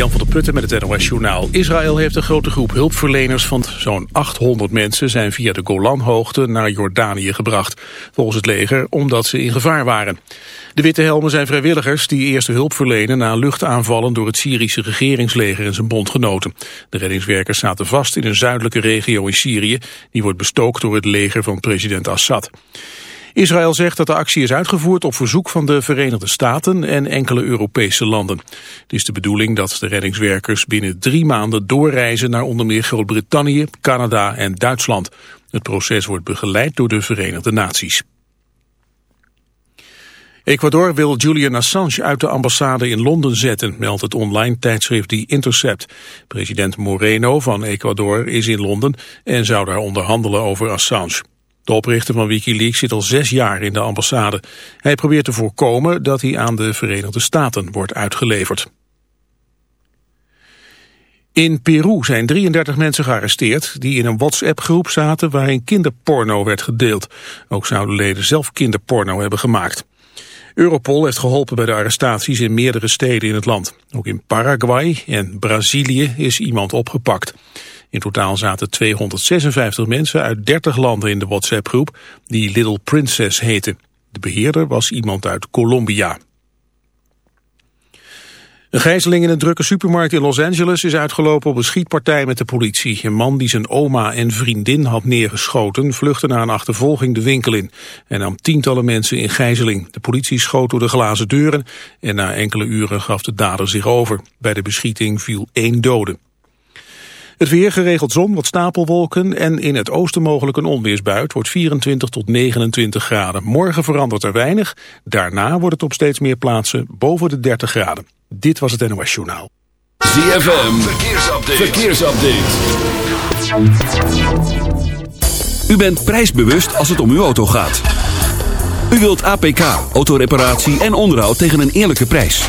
Jan van der Putten met het NOS Journaal. Israël heeft een grote groep hulpverleners van zo'n 800 mensen... zijn via de Golanhoogte naar Jordanië gebracht. Volgens het leger omdat ze in gevaar waren. De Witte Helmen zijn vrijwilligers die eerste hulp verlenen... na luchtaanvallen door het Syrische regeringsleger en zijn bondgenoten. De reddingswerkers zaten vast in een zuidelijke regio in Syrië. Die wordt bestookt door het leger van president Assad. Israël zegt dat de actie is uitgevoerd op verzoek van de Verenigde Staten en enkele Europese landen. Het is de bedoeling dat de reddingswerkers binnen drie maanden doorreizen naar onder meer Groot-Brittannië, Canada en Duitsland. Het proces wordt begeleid door de Verenigde Naties. Ecuador wil Julian Assange uit de ambassade in Londen zetten, meldt het online tijdschrift The Intercept. President Moreno van Ecuador is in Londen en zou daar onderhandelen over Assange. De oprichter van Wikileaks zit al zes jaar in de ambassade. Hij probeert te voorkomen dat hij aan de Verenigde Staten wordt uitgeleverd. In Peru zijn 33 mensen gearresteerd die in een WhatsApp-groep zaten waarin kinderporno werd gedeeld. Ook zouden leden zelf kinderporno hebben gemaakt. Europol heeft geholpen bij de arrestaties in meerdere steden in het land. Ook in Paraguay en Brazilië is iemand opgepakt. In totaal zaten 256 mensen uit 30 landen in de WhatsApp-groep die Little Princess heette. De beheerder was iemand uit Colombia. Een gijzeling in een drukke supermarkt in Los Angeles is uitgelopen op een schietpartij met de politie. Een man die zijn oma en vriendin had neergeschoten vluchtte na een achtervolging de winkel in en nam tientallen mensen in gijzeling. De politie schoot door de glazen deuren en na enkele uren gaf de dader zich over. Bij de beschieting viel één dode. Het weer geregeld zon, wat stapelwolken en in het oosten mogelijk een onweersbuit wordt 24 tot 29 graden. Morgen verandert er weinig, daarna wordt het op steeds meer plaatsen boven de 30 graden. Dit was het NOS Journaal. ZFM, verkeersupdate. verkeersupdate. U bent prijsbewust als het om uw auto gaat. U wilt APK, autoreparatie en onderhoud tegen een eerlijke prijs.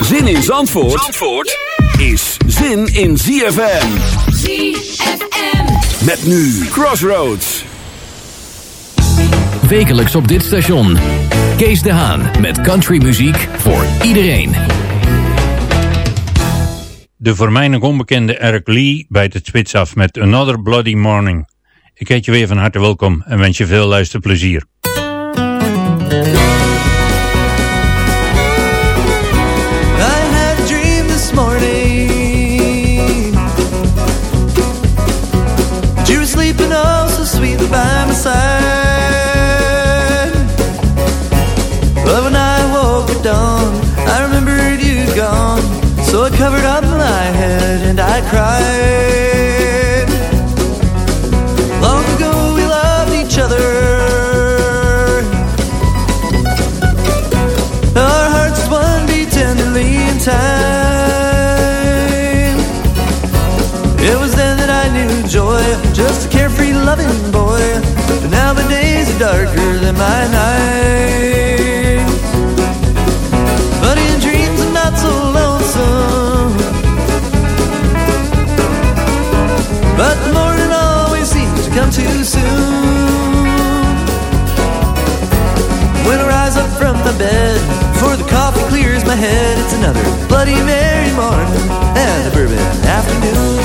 Zin in Zandvoort, Zandvoort is zin in ZFM. ZFM. Met nu Crossroads. Wekelijks op dit station. Kees de Haan met countrymuziek voor iedereen. De voor mij nog onbekende Eric Lee bijt het spits af met Another Bloody Morning. Ik heet je weer van harte welkom en wens je veel luisterplezier. My head, it's another Bloody Mary morning and a bourbon afternoon.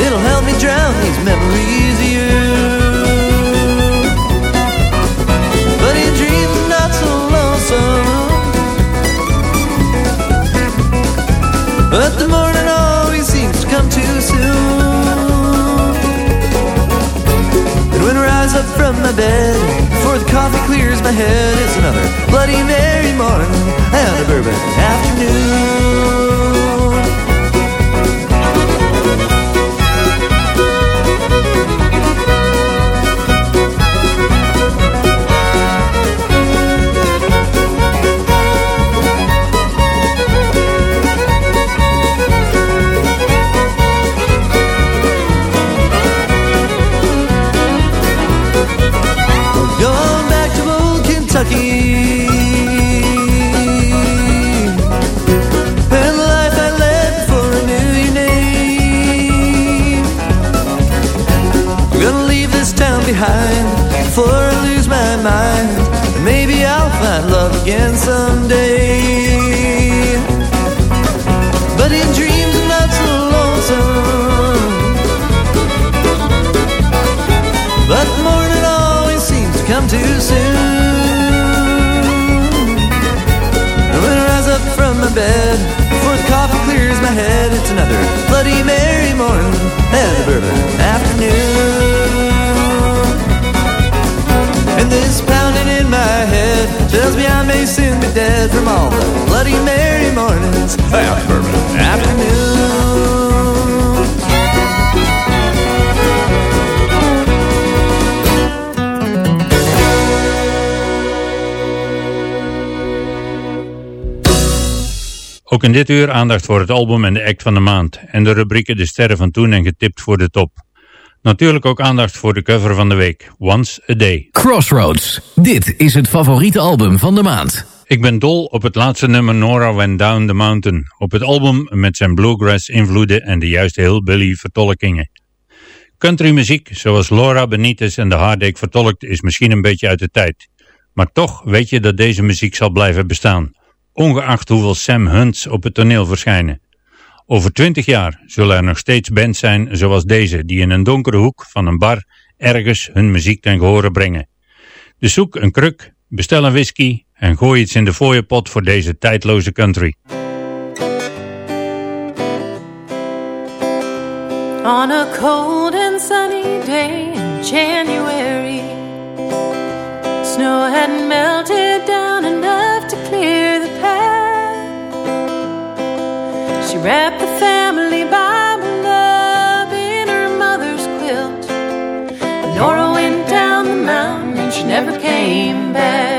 It'll help me drown these memories of you. But in dreams, not so lonesome. But the morning always seems to come too soon. And when I rise up from my bed, before the coffee clears my head, it's another Bloody Mary morning and a bourbon afternoon. Again someday But in dreams I'm not so lonesome But morning always seems to come too soon. When I rise up from my bed, before the coffee clears my head, it's another Bloody Mary morning and a bourbon afternoon. Tells me I may soon be dead from all the Bloody Mary mornings a bourbon afternoon. Ook in dit uur aandacht voor het album en de act van de maand en de rubrieken De Sterren van Toen en Getipt voor de Top. Natuurlijk ook aandacht voor de cover van de week, Once a Day. Crossroads. Dit is het favoriete album van de maand. Ik ben dol op het laatste nummer Nora Went Down the Mountain, op het album met zijn bluegrass invloeden en de juiste hillbilly vertolkingen. Countrymuziek, zoals Laura Benitez en de Hardake vertolkt, is misschien een beetje uit de tijd. Maar toch weet je dat deze muziek zal blijven bestaan, ongeacht hoeveel Sam Hunts op het toneel verschijnen. Over twintig jaar zullen er nog steeds bands zijn zoals deze, die in een donkere hoek van een bar ergens hun muziek ten gehore brengen. Dus zoek een kruk, bestel een whisky en gooi iets in de fooiepot voor deze tijdloze country. On a cold and sunny day in January, snow had melted wrapped the family Bible up in her mother's quilt. Nora went down the mountain and she never came back.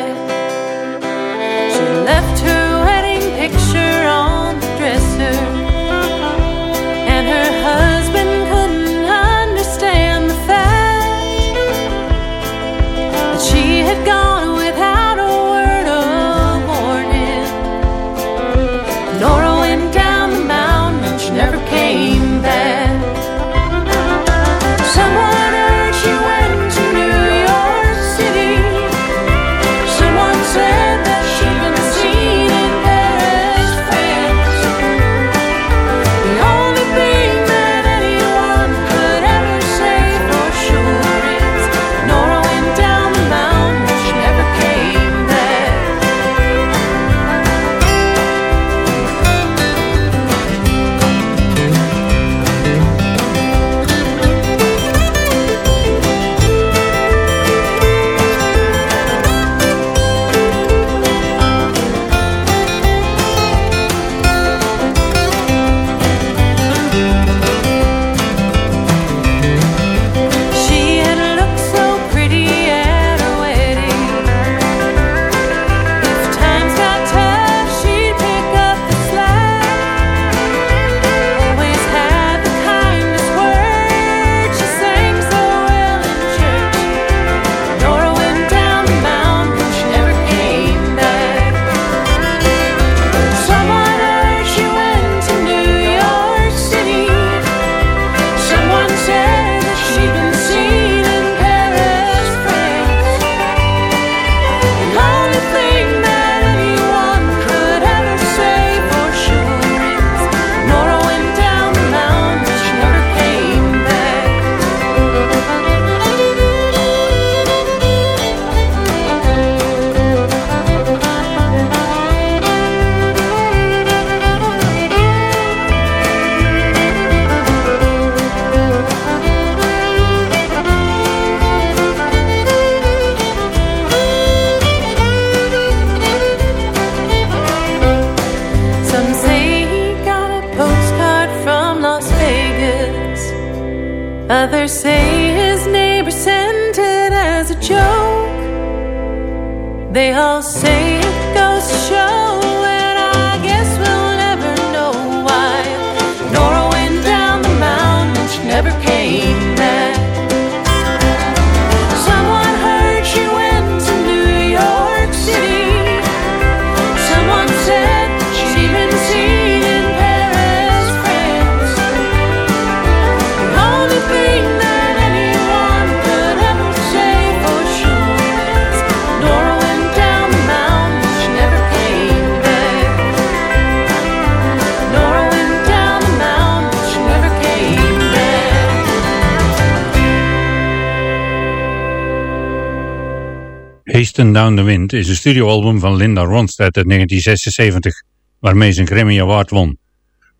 Hasten Down the Wind is een studioalbum van Linda Ronstadt uit 1976, waarmee ze een Grammy Award won.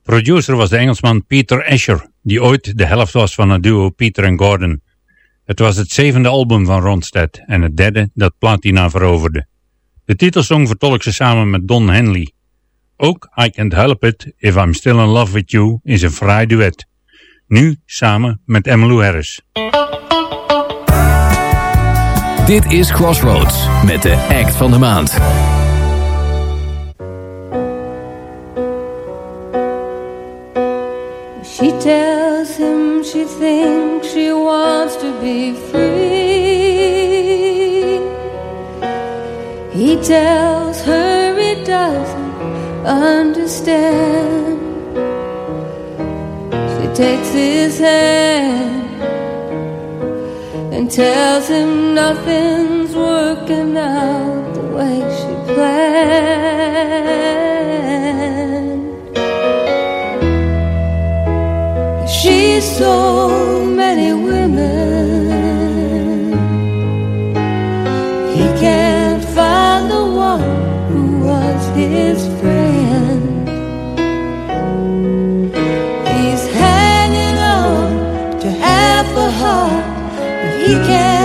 Producer was de Engelsman Peter Asher, die ooit de helft was van het duo Peter en Gordon. Het was het zevende album van Ronstadt en het derde dat platina veroverde. De titelsong vertolkt ze samen met Don Henley. Ook I Can't Help It If I'm Still in Love With You is een fraai duet. Nu samen met Emmylou Harris. Dit is Crossroads met de act van de maand. She tells him she thinks she wants to be free. He tells her he doesn't understand. She takes his hand and tells him nothing's working out the way she planned. She's so many women. He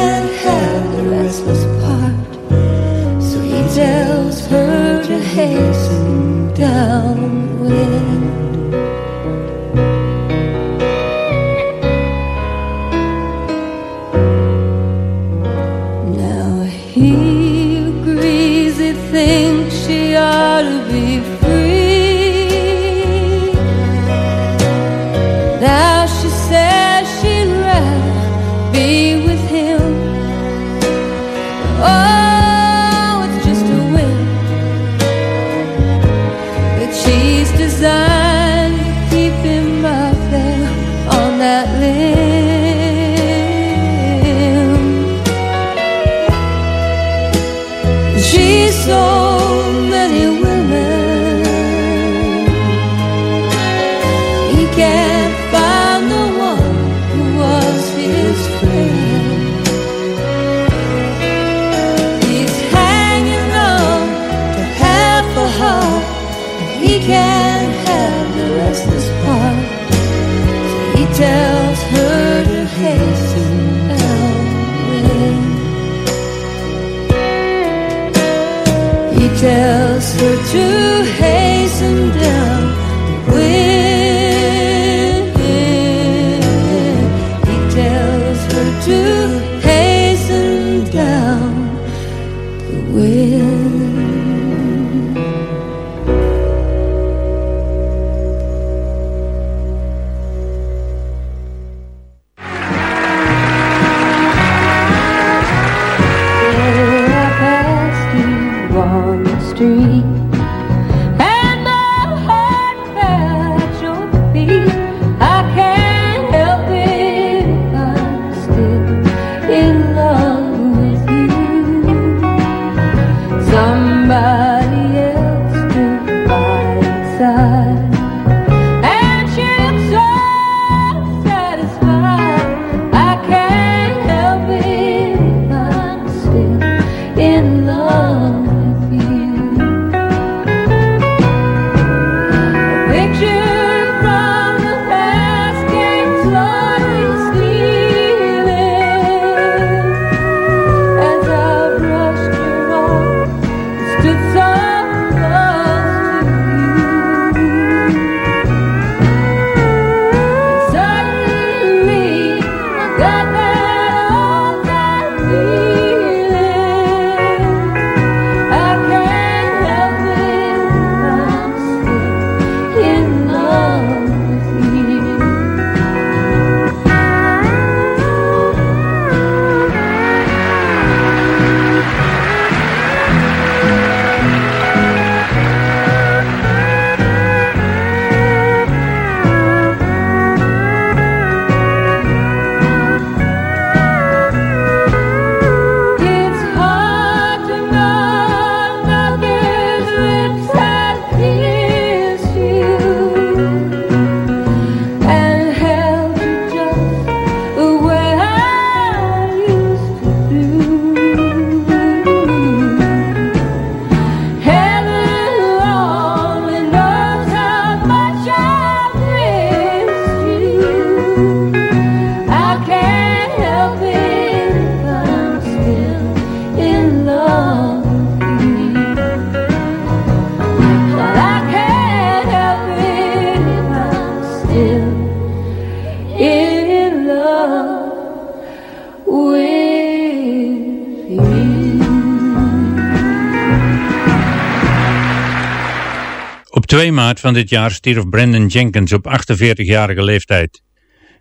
2 maart van dit jaar stierf Brandon Jenkins op 48-jarige leeftijd.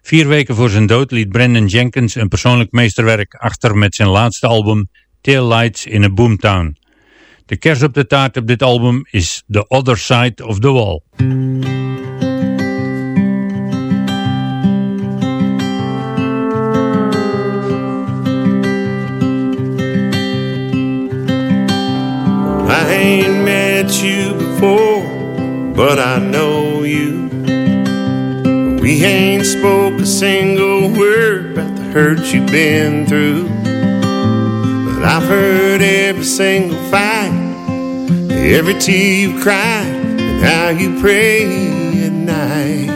Vier weken voor zijn dood liet Brandon Jenkins een persoonlijk meesterwerk achter met zijn laatste album Tail Lights in a Boomtown. De kers op de taart op dit album is The Other Side of the Wall. I ain't met you before, but I know you. We ain't spoke a single word about the hurt you've been through. But I've heard every single fight, every tear you cried, and how you pray at night.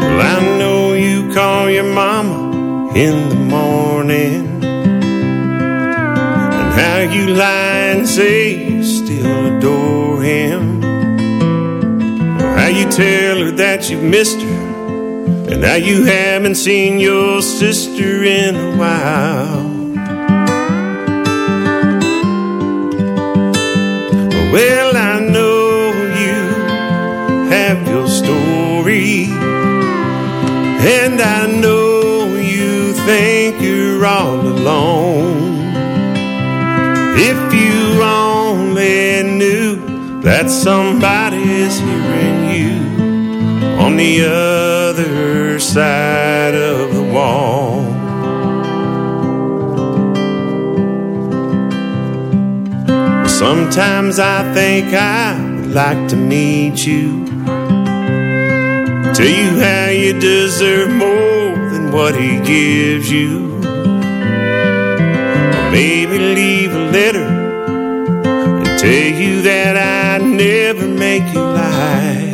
Well, I know you call your mama in the morning how you lie and say you still adore him. How you tell her that you've missed her. And how you haven't seen your sister in a while. Well, I know you have your story. And I know you think you're all alone. If you only knew that somebody's hearing you on the other side of the wall. Sometimes I think I would like to meet you. Tell you how you deserve more than what he gives you. Maybe leave a letter and tell you that I never make you lie.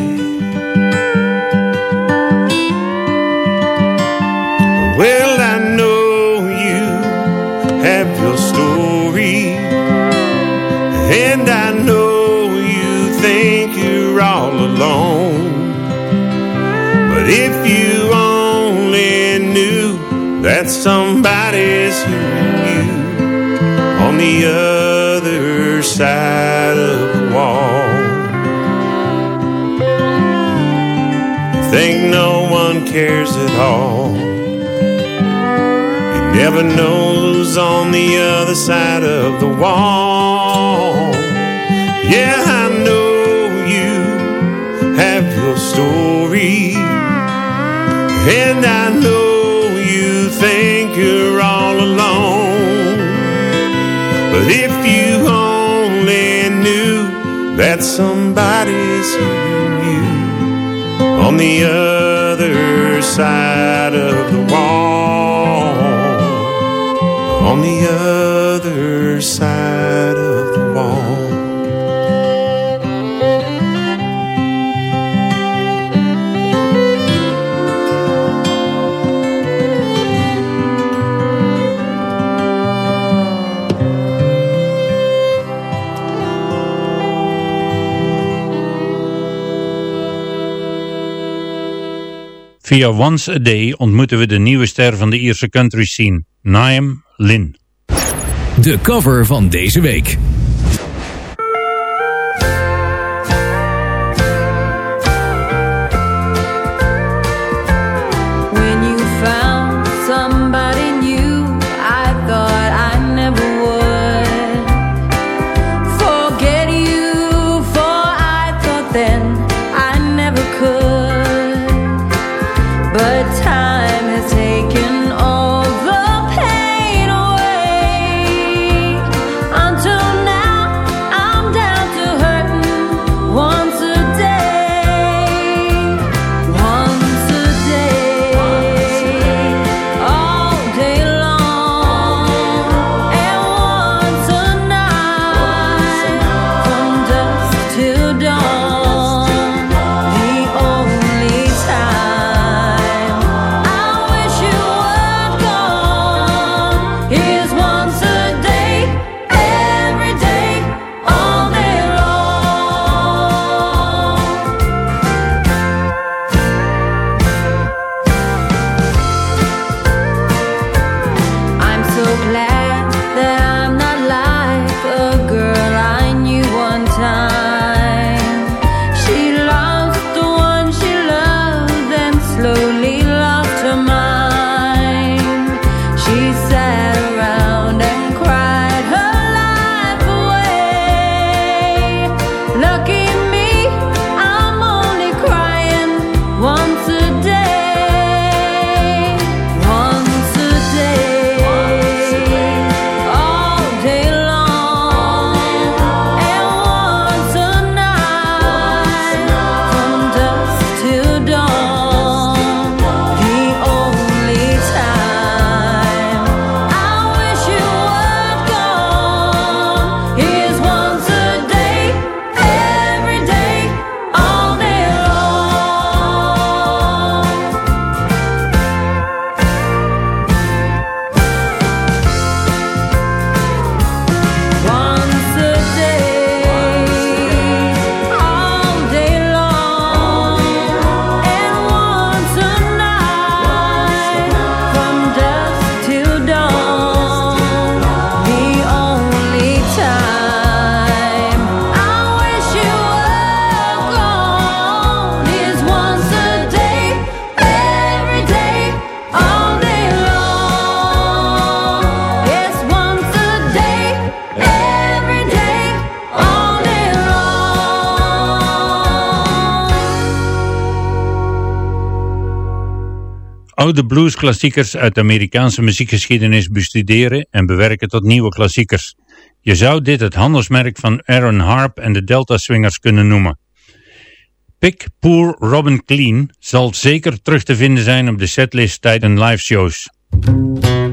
Well, I know you have your story, and I know you think you're all alone. But if you only knew that somebody's you the other side of the wall, think no one cares at all. You never know who's on the other side of the wall. Yeah, I know you have your story, and I know you think you're all alone. But if you only knew that somebody's hearing you on the other side of the wall, on the other side Via Once a Day ontmoeten we de nieuwe ster van de Ierse country scene, Niam Lynn. De cover van deze week. Oude bluesklassiekers uit de Amerikaanse muziekgeschiedenis bestuderen en bewerken tot nieuwe klassiekers. Je zou dit het handelsmerk van Aaron Harp en de Delta Swingers kunnen noemen. Pick Poor Robin Clean zal zeker terug te vinden zijn op de setlist tijdens liveshows. Why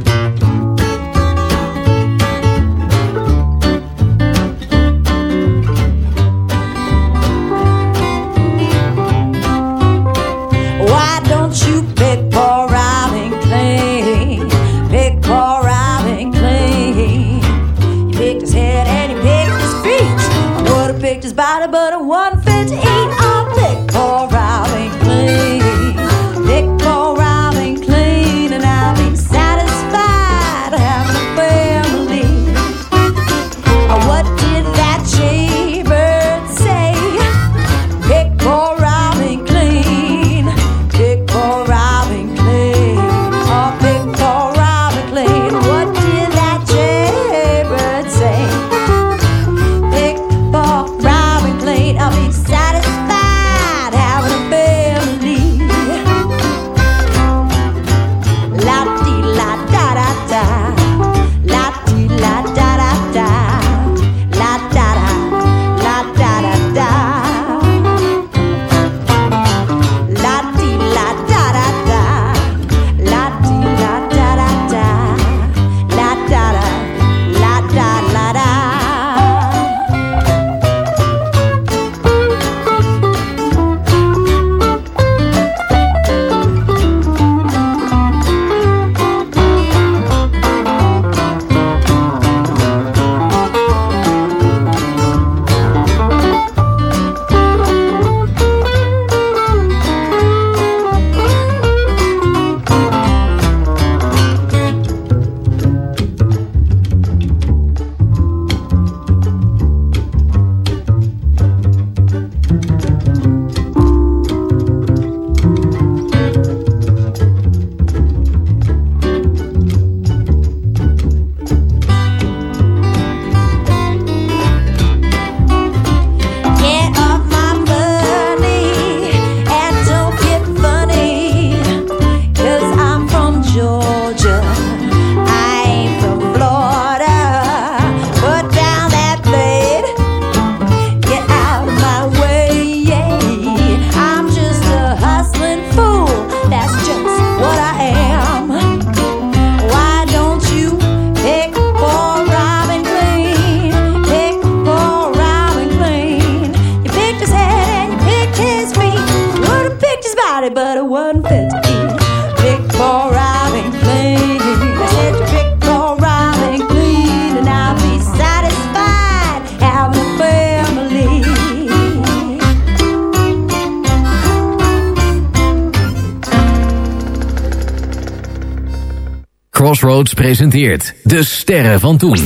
Presenteert De Sterren van Toen.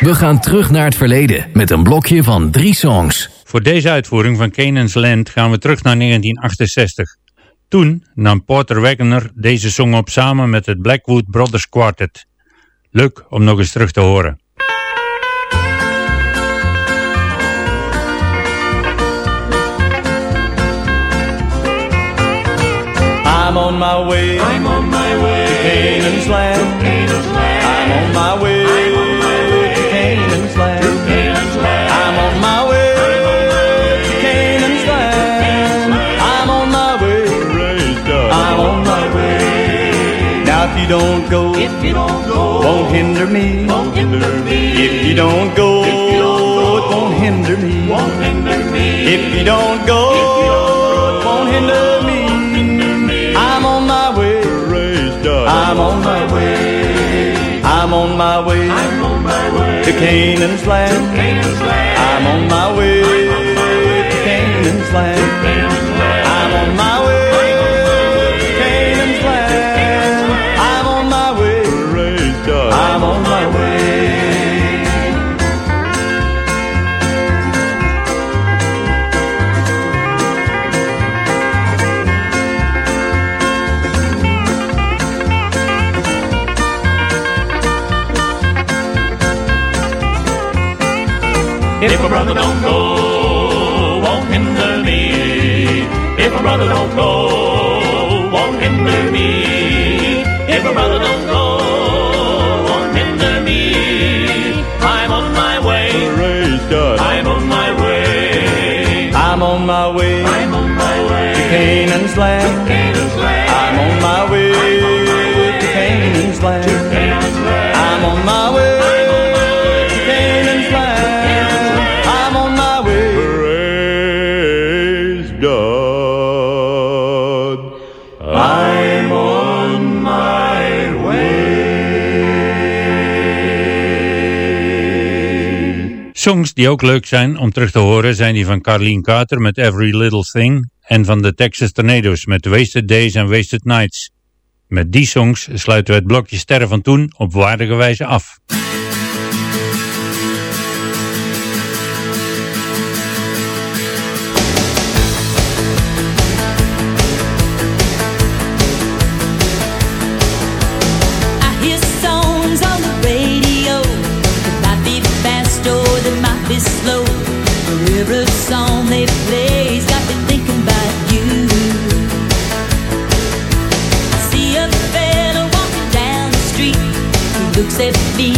We gaan terug naar het verleden met een blokje van drie songs. Voor deze uitvoering van Canaan's Land gaan we terug naar 1968. Toen nam Porter Wagoner deze song op samen met het Blackwood Brothers Quartet. Leuk om nog eens terug te horen. I'm on my way. I'm on my way Canaan's land. I'm on my way to Canaan's land. I'm on my way to Canaan's land. I'm on my way. I'm on my way. Now if you don't go, if you don't go, won't hinder me. Won't hinder me. If you don't go, it won't hinder me. Won't hinder me. If you don't go, it won't hinder I'm on my way. I'm on my way. I'm on my way to Canaan's land. I'm on my way to Canaan's land. I'm If a brother Songs die ook leuk zijn om terug te horen zijn die van Carleen Carter met Every Little Thing en van de Texas Tornadoes met Wasted Days and Wasted Nights. Met die songs sluiten we het blokje Sterren van Toen op waardige wijze af. be slow. Every song they play's got me thinking about you. I see a fella walking down the street. He looks at me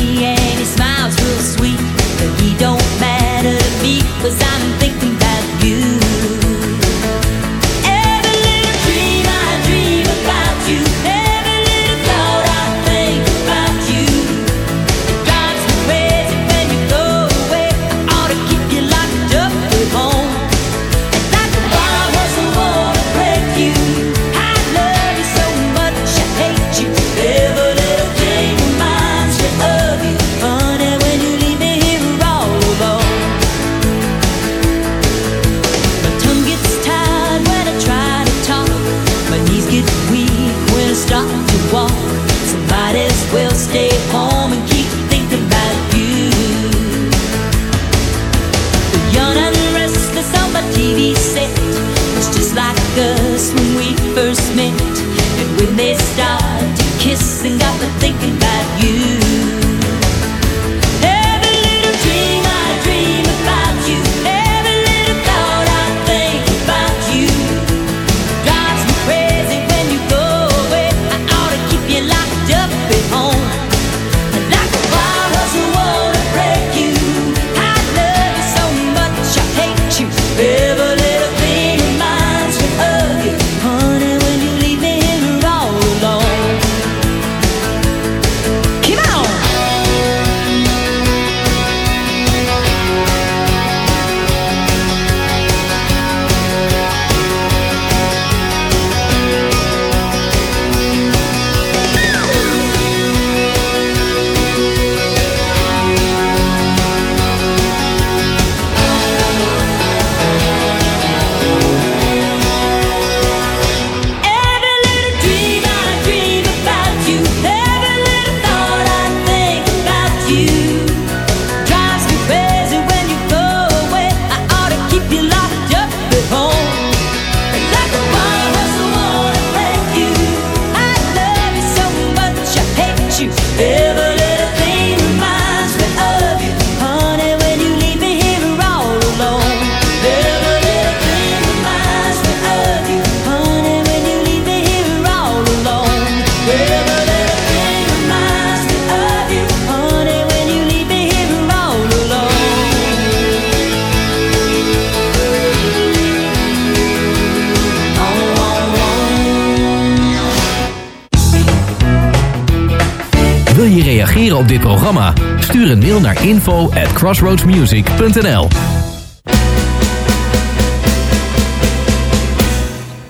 Stuur een mail naar info at crossroadsmusic.nl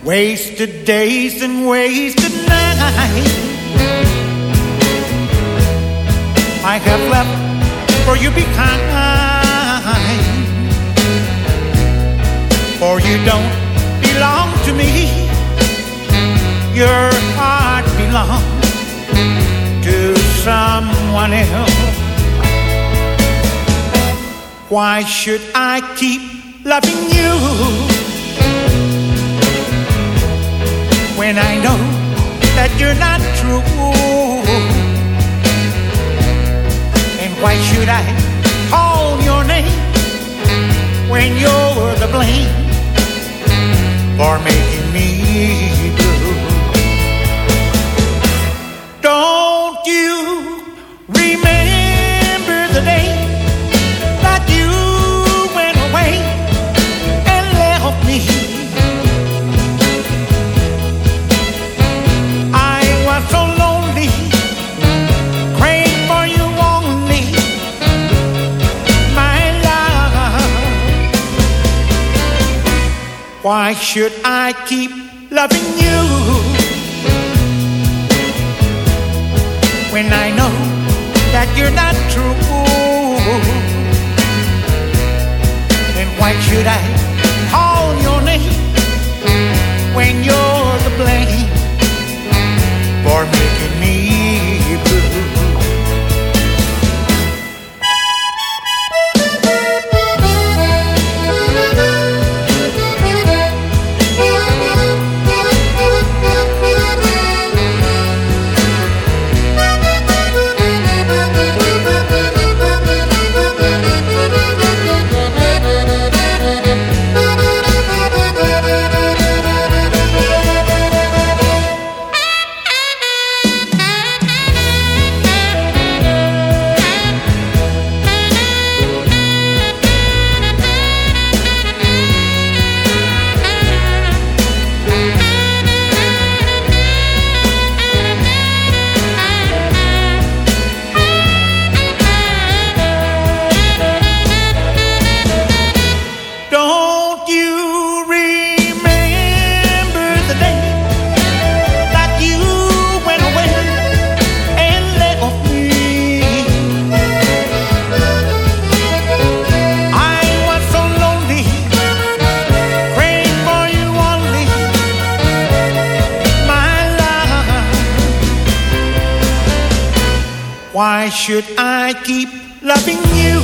Wasted days and wasted nights. I have left for you behind For you don't belong to me. Your heart belongs to someone else. Why should I keep loving you when I know that you're not true? And why should I? should I keep loving should I keep loving you?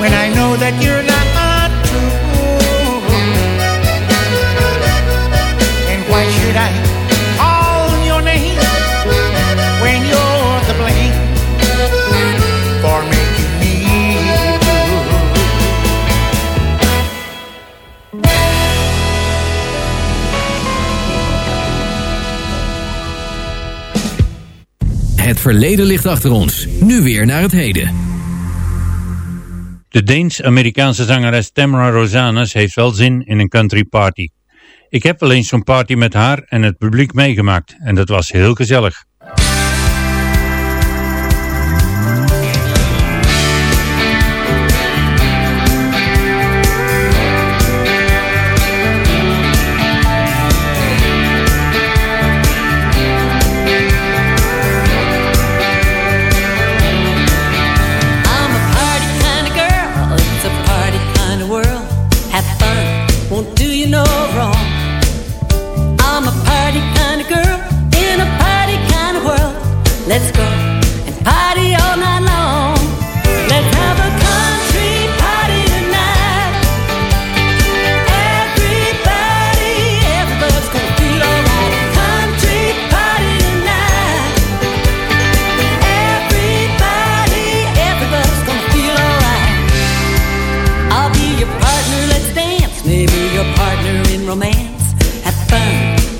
When I know that you're verleden ligt achter ons. Nu weer naar het heden. De Deens-Amerikaanse zangeres Tamara Rosanes heeft wel zin in een country party. Ik heb wel eens zo'n party met haar en het publiek meegemaakt en dat was heel gezellig.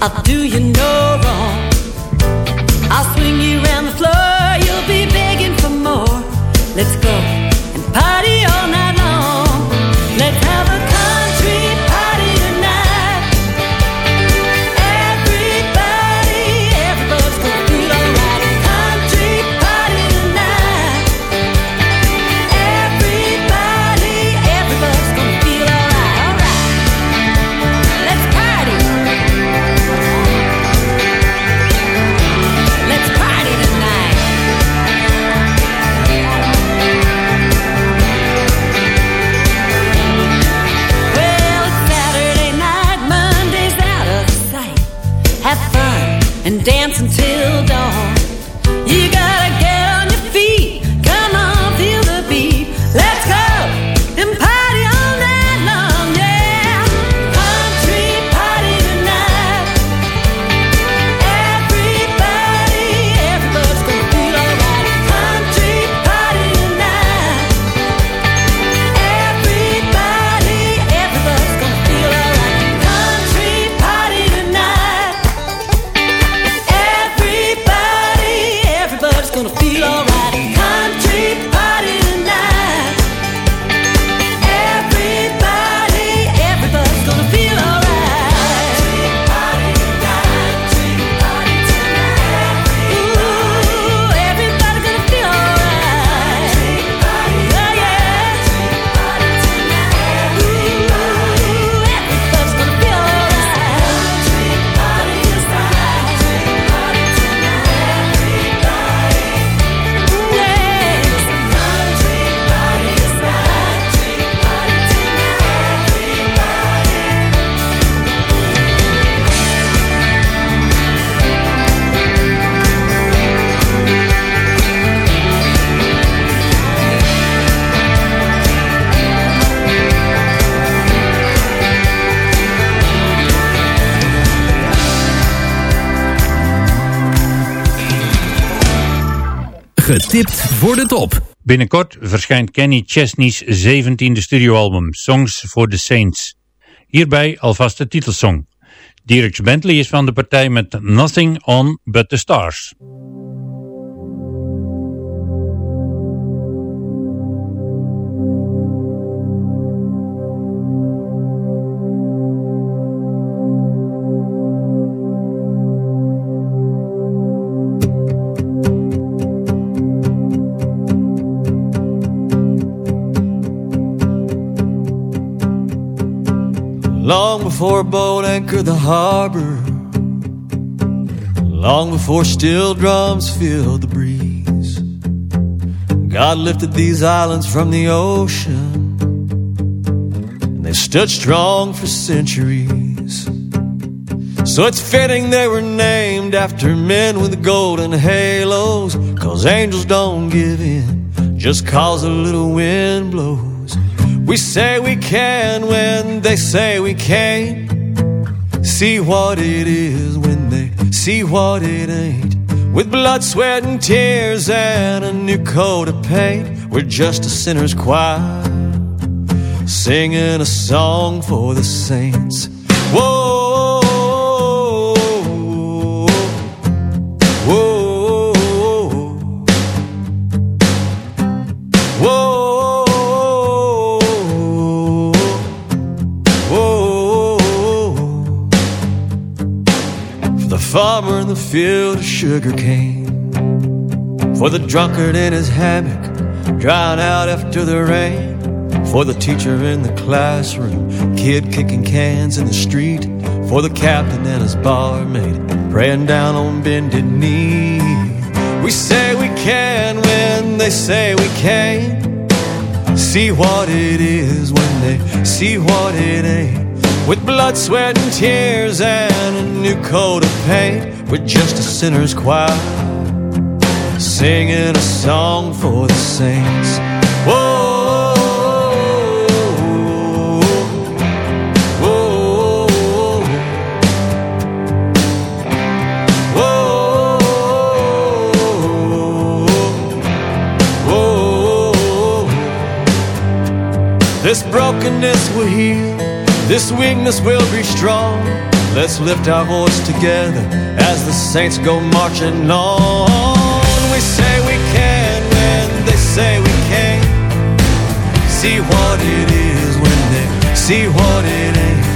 I'll do you Getipt voor de top. Binnenkort verschijnt Kenny Chesney's 17e studioalbum Songs for the Saints. Hierbij alvast de titelsong. Dierks Bentley is van de partij met Nothing On But The Stars. Long before a boat anchored the harbor, long before steel drums filled the breeze, God lifted these islands from the ocean, and they stood strong for centuries. So it's fitting they were named after men with golden halos, cause angels don't give in just cause a little wind blows. We say we can when they say we can't. See what it is when they see what it ain't. With blood, sweat, and tears and a new coat of paint, we're just a sinner's choir singing a song for the saints. Whoa, whoa, farmer in the field of sugar cane, for the drunkard in his hammock, drying out after the rain. For the teacher in the classroom, kid kicking cans in the street. For the captain and his barmaid, praying down on bended knee. We say we can when they say we can't. See what it is when they see what it ain't. With blood, sweat, and tears and a new coat of paint. We're just a sinner's choir singing a song for the saints. Whoa. whoa, whoa. This brokenness will heal, this weakness will be strong. Let's lift our voice together as the saints go marching on. We say we can when they say we can't. See what it is when they see what it ain't.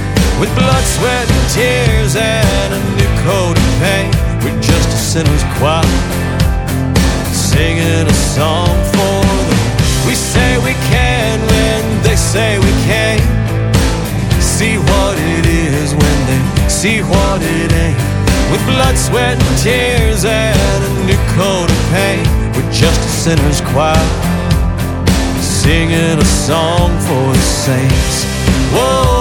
With blood, sweat, and tears and a new coat of paint. We're just a sinner's choir singing a song for them. We say we can when they say we can't. See what it is when they see what it ain't. With blood, sweat, and tears and a new coat of paint. We're just a sinner's choir singing a song for the saints. Whoa.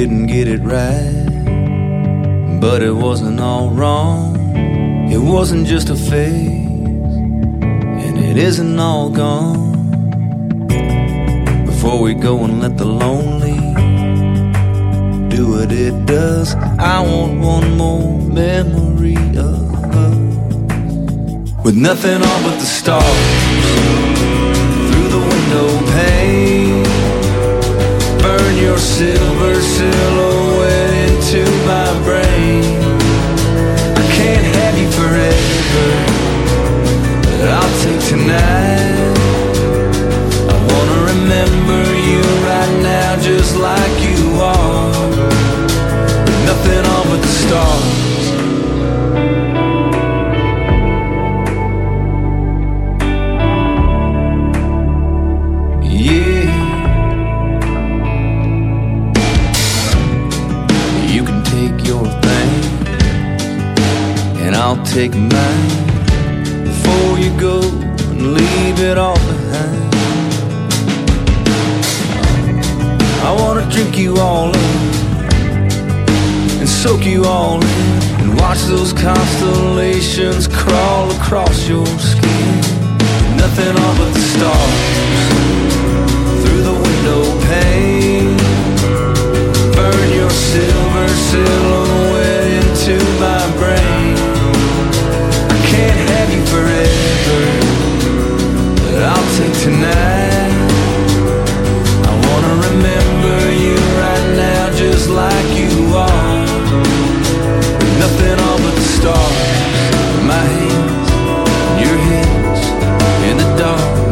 Didn't get it right, but it wasn't all wrong. It wasn't just a phase, and it isn't all gone. Before we go and let the lonely do what it does, I want one more memory of us with nothing on but the stars through the window. Burn your silver silhouette into my brain. I can't have you forever, but I'll take tonight. Take mine before you go and leave it all behind. I wanna drink you all up and soak you all in and watch those constellations crawl across your skin. Nothing on but the stars through the window pane. Burn your silver silhouette into my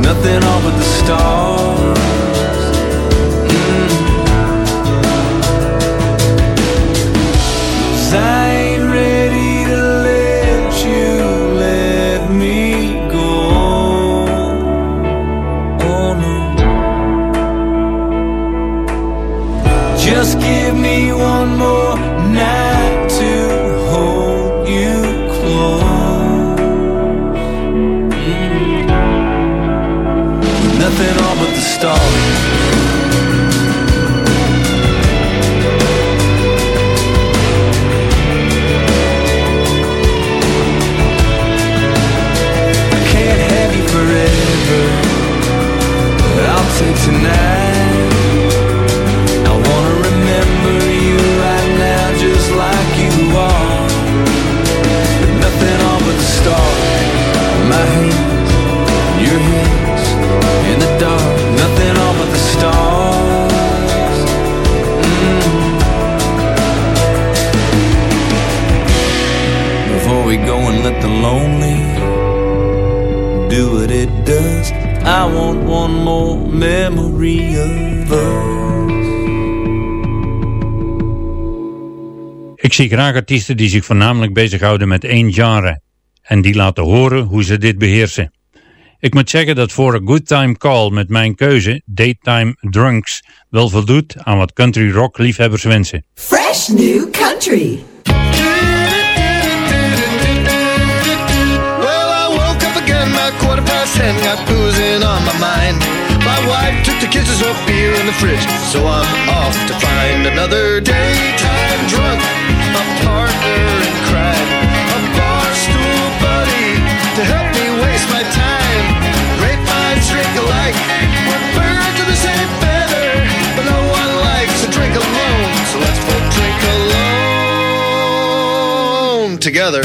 Nothing all but the stars. Zie graag artiesten die zich voornamelijk bezighouden met één genre. En die laten horen hoe ze dit beheersen. Ik moet zeggen dat voor A Good Time Call met mijn keuze, Daytime Drunks, wel voldoet aan wat country rock liefhebbers wensen. Fresh new country. Well, I woke up again about quarter past ten, got boozing on my mind. My wife took the kisses of beer in the fridge, so I'm off to find another daytime drunk, a partner in crime, a bar stool buddy to help me waste my time. Grapevines drink alike, we're birds of the same feather, but no one likes to drink alone, so let's drink alone together.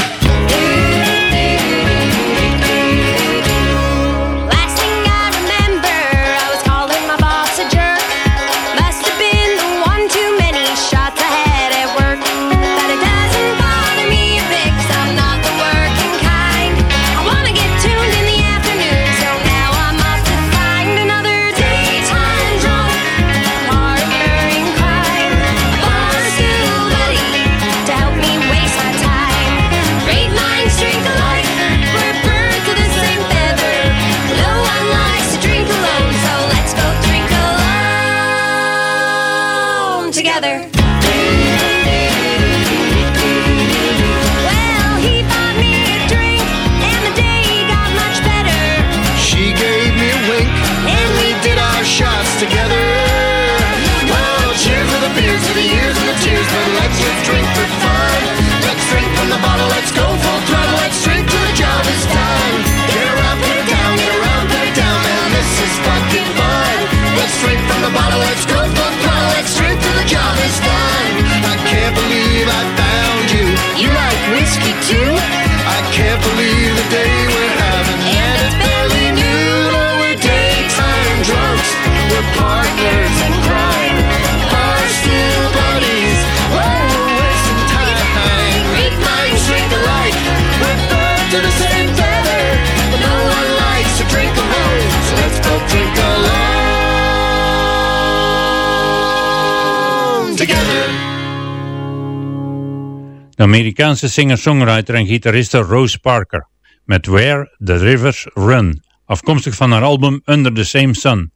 Whiskey too? I can't believe Amerikaanse singer-songwriter en gitariste Rose Parker met Where the Rivers Run, afkomstig van haar album Under the Same Sun.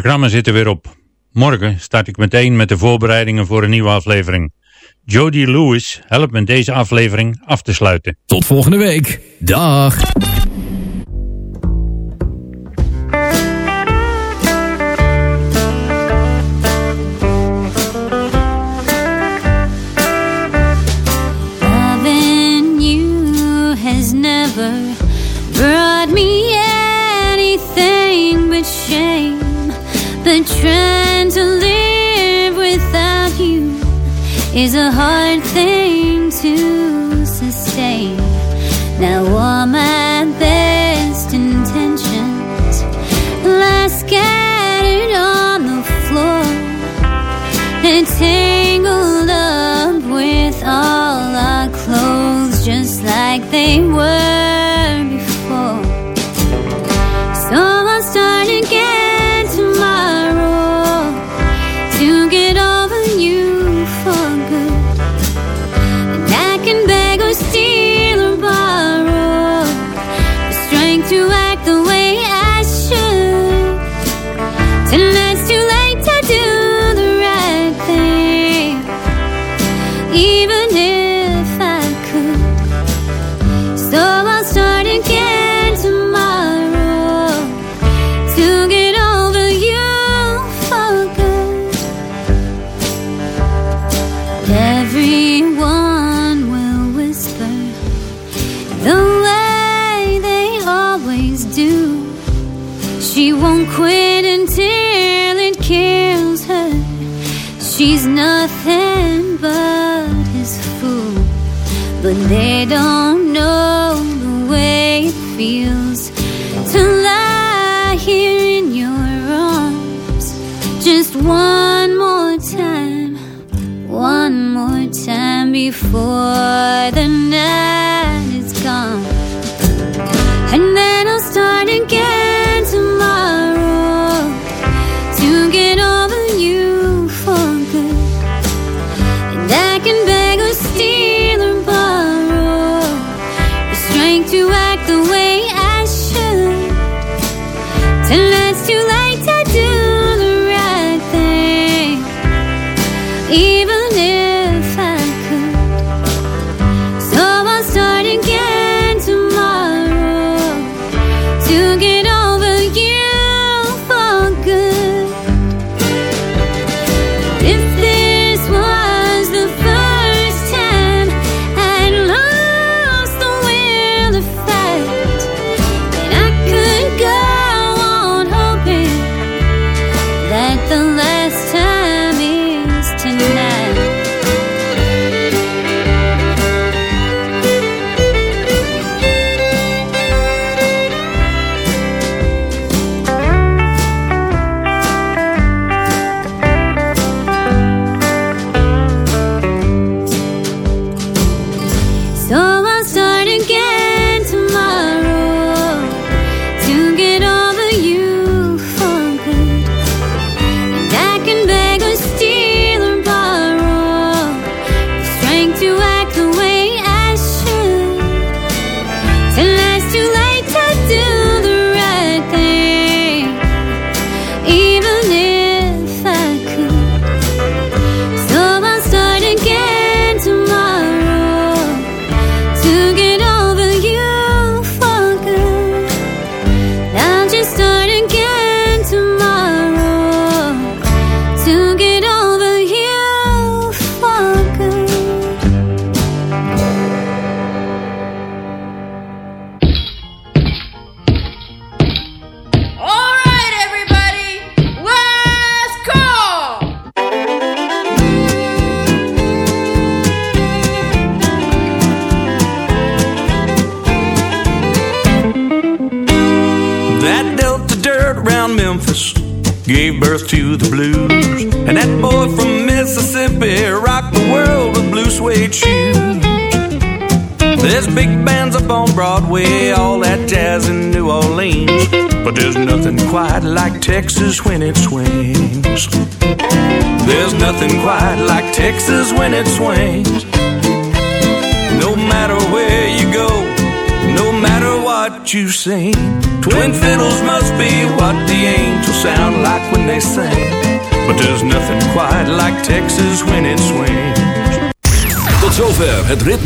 programma zit er weer op. Morgen start ik meteen met de voorbereidingen voor een nieuwe aflevering. Jody Lewis helpt me deze aflevering af te sluiten. Tot volgende week. Dag. trying to live without you is a hard thing to sustain. Now, all my best intentions lie scattered on the floor and tangled up with all our clothes, just like they were. He's nothing but his fool, but they don't know the way it feels to lie here in your arms. Just one more time, one more time before the